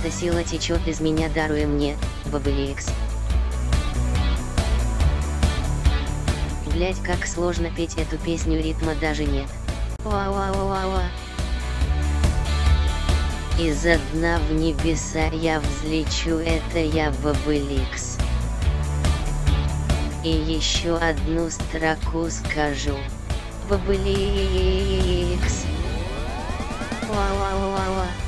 Эта сила течет из меня, даруя мне, Бабликс. Блять, как сложно петь эту песню, ритма даже нет. Ва-ва-ва-ва-ва. Из-за дна в небеса я взлечу, это я Бабликс. И еще одну строку скажу. Бабликс. Ла-ла-ла-ла.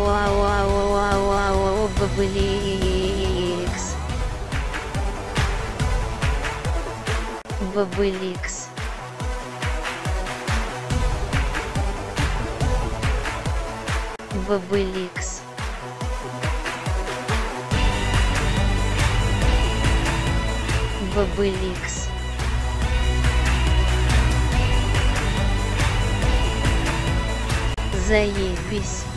вб ликс. Вб ликс. Вб ликс. Заебись.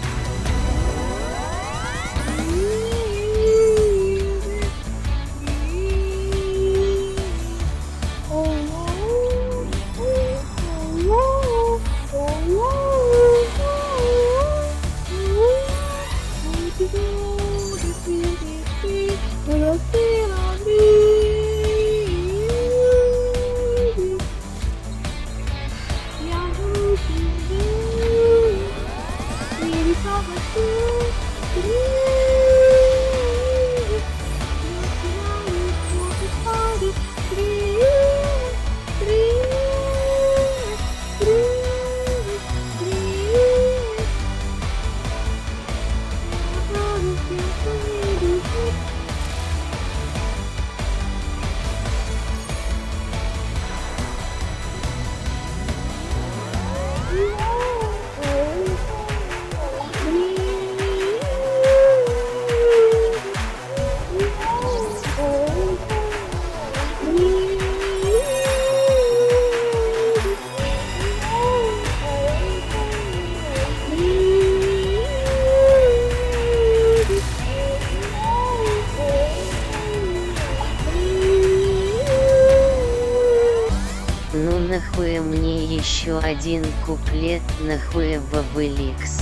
Нахуя мне еще один куплет, нахуя Бабликс.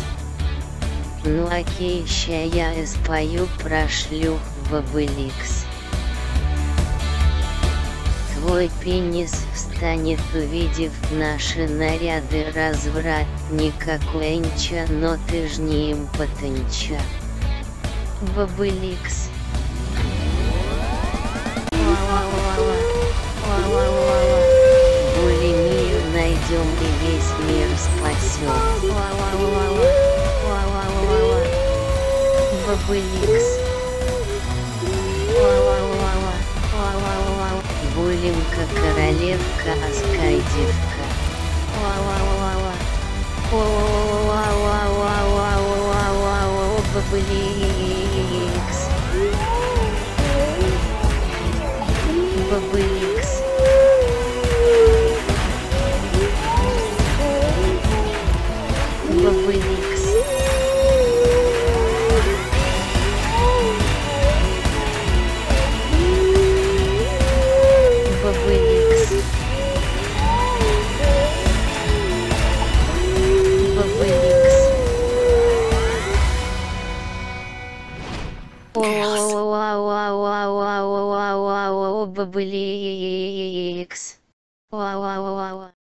Ну окей, ща я спою про шлюх Бабликс. Твой пенис встанет, увидев наши наряды разврат, никакой нча, но ты ж не импотенча. Бабликс. Ла-ла-ла-ла. зомби весь мир спасет. Бабыликс. Булинка, королевка, аскайдивка. Бабыликс. Бабыликс. Girls.